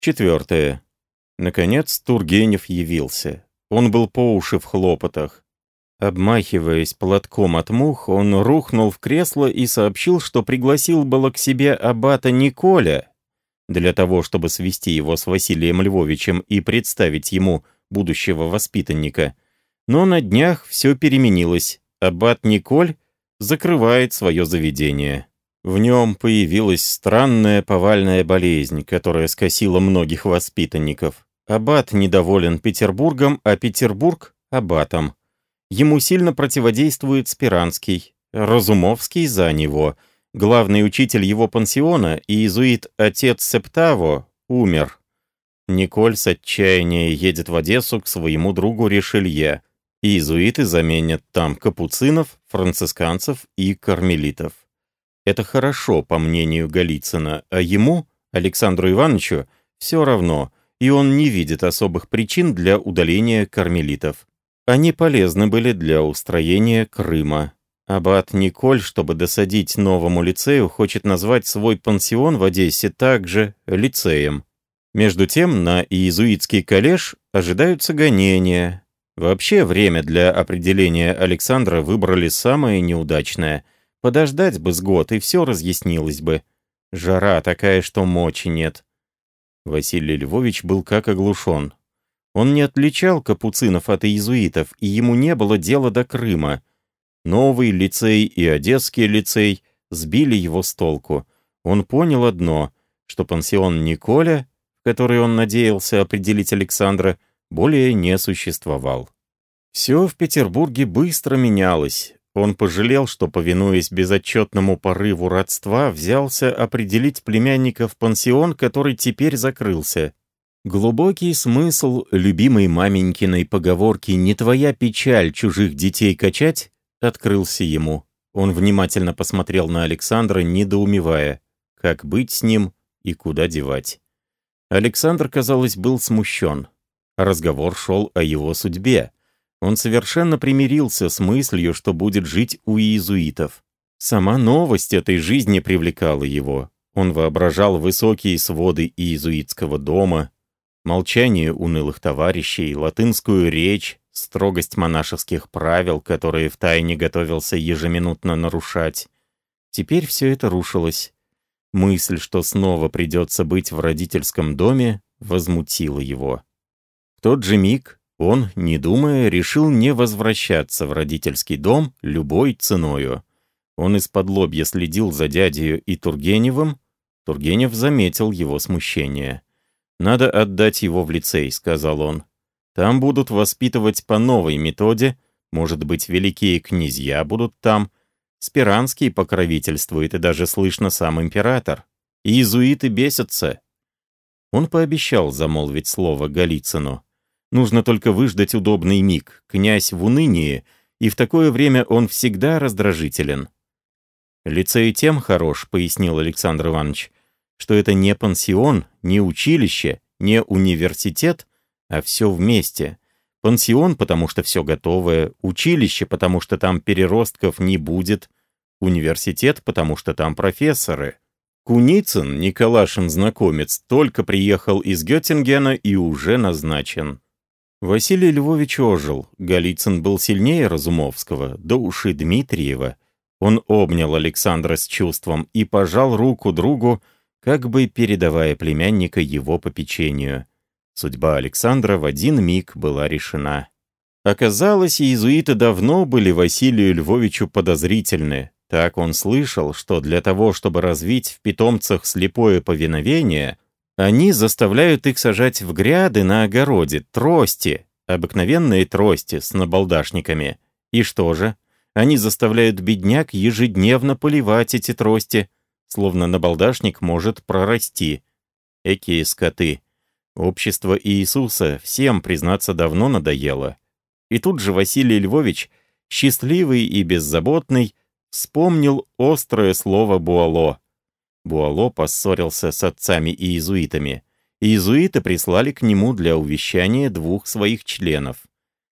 Четвертое. Наконец Тургенев явился. Он был по уши в хлопотах. Обмахиваясь платком от мух, он рухнул в кресло и сообщил, что пригласил было к себе аббата Николя для того, чтобы свести его с Василием Львовичем и представить ему будущего воспитанника. Но на днях все переменилось. Аббат Николь закрывает свое заведение. В нем появилась странная повальная болезнь, которая скосила многих воспитанников. Аббат недоволен Петербургом, а Петербург — аббатом. Ему сильно противодействует Спиранский, Разумовский за него. Главный учитель его пансиона, иезуит отец Септаво, умер. Николь с отчаяния едет в Одессу к своему другу Ришелье. Иезуиты заменят там капуцинов, францисканцев и кармелитов. Это хорошо, по мнению Голицына, а ему, Александру Ивановичу, все равно, и он не видит особых причин для удаления кармелитов. Они полезны были для устроения Крыма. Аббат Николь, чтобы досадить новому лицею, хочет назвать свой пансион в Одессе также лицеем. Между тем, на иезуитский коллеж ожидаются гонения. Вообще, время для определения Александра выбрали самое неудачное. Подождать бы с год, и все разъяснилось бы. Жара такая, что мочи нет. Василий Львович был как оглушен. Он не отличал капуцинов от иезуитов, и ему не было дела до Крыма. Новый лицей и Одесский лицей сбили его с толку. Он понял одно, что пансион Николя, в который он надеялся определить Александра, более не существовал. Все в Петербурге быстро менялось. Он пожалел, что, повинуясь безотчетному порыву родства, взялся определить племянника в пансион, который теперь закрылся. Глубокий смысл любимой маменькиной поговорки «не твоя печаль чужих детей качать» открылся ему. Он внимательно посмотрел на Александра, недоумевая, как быть с ним и куда девать. Александр, казалось, был смущен. Разговор шел о его судьбе. Он совершенно примирился с мыслью, что будет жить у иезуитов. Сама новость этой жизни привлекала его. Он воображал высокие своды иезуитского дома, молчание унылых товарищей, латынскую речь, строгость монашеских правил, которые втайне готовился ежеминутно нарушать. Теперь все это рушилось. Мысль, что снова придется быть в родительском доме, возмутила его. В тот же миг он, не думая, решил не возвращаться в родительский дом любой ценою. Он из-под лобья следил за дядею и Тургеневым. Тургенев заметил его смущение. «Надо отдать его в лицей», — сказал он. «Там будут воспитывать по новой методе, может быть, великие князья будут там. Спиранский покровительствует, и даже слышно сам император. Иезуиты бесятся». Он пообещал замолвить слово Голицыну. Нужно только выждать удобный миг. Князь в унынии, и в такое время он всегда раздражителен. «Лицей тем хорош», — пояснил Александр Иванович, что это не пансион, не училище, не университет, а все вместе. Пансион, потому что все готовое, училище, потому что там переростков не будет, университет, потому что там профессоры. Куницын, Николашин знакомец, только приехал из Геттингена и уже назначен. Василий Львович ожил, Голицын был сильнее Разумовского, до уши Дмитриева. Он обнял Александра с чувством и пожал руку другу, как бы передавая племянника его попечению. Судьба Александра в один миг была решена. Оказалось, иезуиты давно были Василию Львовичу подозрительны. Так он слышал, что для того, чтобы развить в питомцах слепое повиновение, они заставляют их сажать в гряды на огороде трости, обыкновенные трости с набалдашниками. И что же? Они заставляют бедняк ежедневно поливать эти трости – словно набалдашник может прорасти. Экие скоты. Общество Иисуса всем, признаться, давно надоело. И тут же Василий Львович, счастливый и беззаботный, вспомнил острое слово «буало». Буало поссорился с отцами и иезуитами. Иезуиты прислали к нему для увещания двух своих членов.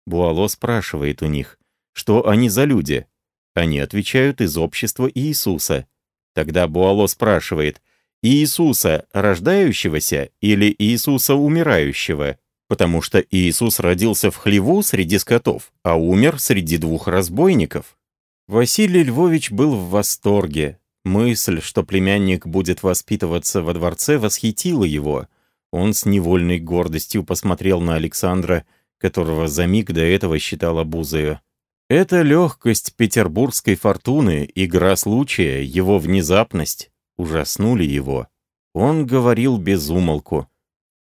Буало спрашивает у них, что они за люди. Они отвечают из общества Иисуса. Тогда Буало спрашивает, Иисуса рождающегося или Иисуса умирающего, потому что Иисус родился в хлеву среди скотов, а умер среди двух разбойников. Василий Львович был в восторге. Мысль, что племянник будет воспитываться во дворце, восхитила его. Он с невольной гордостью посмотрел на Александра, которого за миг до этого считал обузою. Эта легкость петербургской фортуны, игра случая, его внезапность ужаснули его. Он говорил без умолку.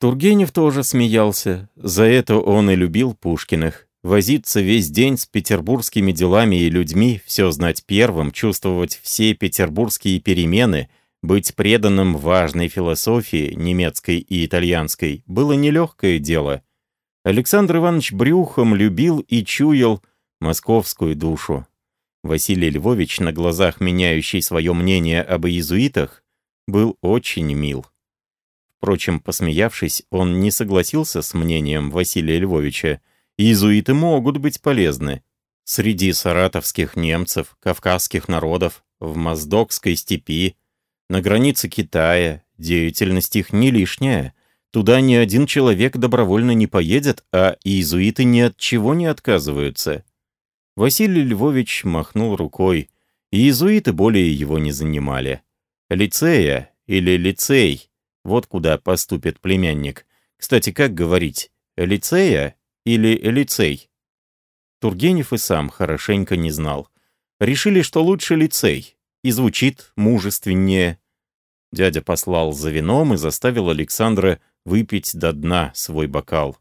Тургенев тоже смеялся. За это он и любил Пушкиных. Возиться весь день с петербургскими делами и людьми, все знать первым, чувствовать все петербургские перемены, быть преданным важной философии, немецкой и итальянской, было нелегкое дело. Александр Иванович Брюхом любил и чуял московскую душу. Василий Львович, на глазах меняющий свое мнение об иезуитах, был очень мил. Впрочем, посмеявшись, он не согласился с мнением Василия Львовича. Иезуиты могут быть полезны. Среди саратовских немцев, кавказских народов, в Моздокской степи, на границе Китая, деятельность их не лишняя. Туда ни один человек добровольно не поедет, а иезуиты ни от чего не отказываются. Василий Львович махнул рукой. Иезуиты более его не занимали. Лицея или лицей, вот куда поступит племянник. Кстати, как говорить, лицея или лицей? Тургенев и сам хорошенько не знал. Решили, что лучше лицей, и звучит мужественнее. Дядя послал за вином и заставил Александра выпить до дна свой бокал.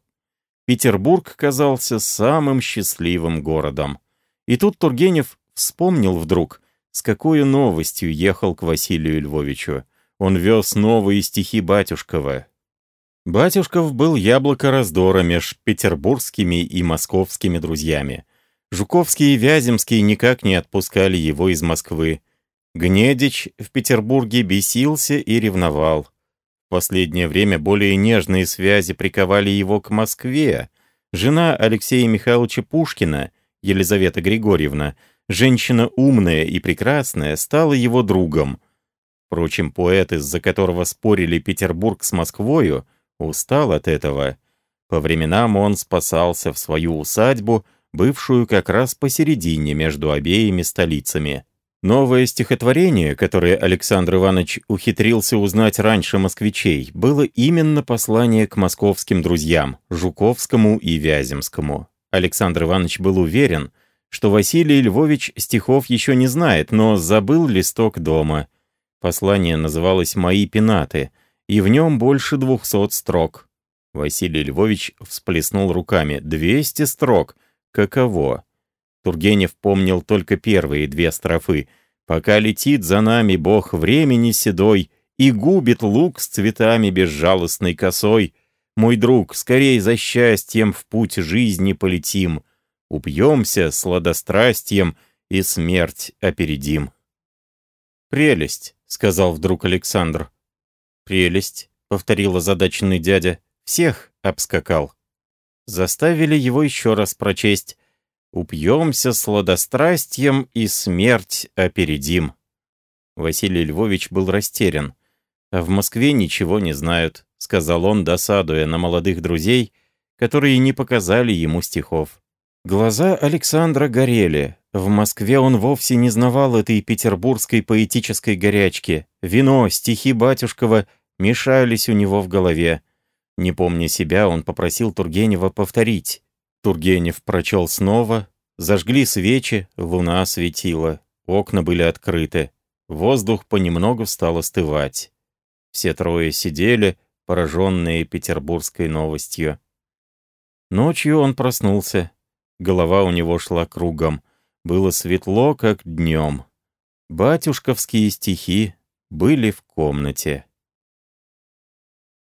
Петербург казался самым счастливым городом. И тут Тургенев вспомнил вдруг, с какой новостью ехал к Василию Львовичу. Он вез новые стихи Батюшкова. Батюшков был яблоко раздора меж петербургскими и московскими друзьями. Жуковский и Вяземский никак не отпускали его из Москвы. Гнедич в Петербурге бесился и ревновал. В последнее время более нежные связи приковали его к Москве. Жена Алексея Михайловича Пушкина, Елизавета Григорьевна, женщина умная и прекрасная, стала его другом. Впрочем, поэт, из-за которого спорили Петербург с Москвою, устал от этого. По временам он спасался в свою усадьбу, бывшую как раз посередине между обеими столицами. Новое стихотворение, которое Александр Иванович ухитрился узнать раньше москвичей, было именно послание к московским друзьям, Жуковскому и Вяземскому. Александр Иванович был уверен, что Василий Львович стихов еще не знает, но забыл листок дома. Послание называлось «Мои пенаты», и в нем больше двухсот строк. Василий Львович всплеснул руками. «Двести строк! Каково?» Тургенев помнил только первые две строфы. «Пока летит за нами бог времени седой и губит лук с цветами безжалостной косой, мой друг, скорей за счастьем в путь жизни полетим, упьемся сладострастием и смерть опередим». «Прелесть», — сказал вдруг Александр. «Прелесть», — повторил озадаченный дядя, — «всех обскакал». Заставили его еще раз прочесть Упьемся сладострастием и смерть опередим. Василий Львович был растерян. А в Москве ничего не знают, сказал он, досадуя на молодых друзей, которые не показали ему стихов. Глаза Александра горели. В Москве он вовсе не знавал этой петербургской поэтической горячки. Вино, стихи Батюшкова мешались у него в голове. Не помня себя, он попросил Тургенева повторить. Тургенев прочел снова, зажгли свечи, луна светила, окна были открыты, воздух понемногу стал остывать. Все трое сидели, пораженные петербургской новостью. Ночью он проснулся. Голова у него шла кругом. Было светло, как днем. Батюшковские стихи были в комнате.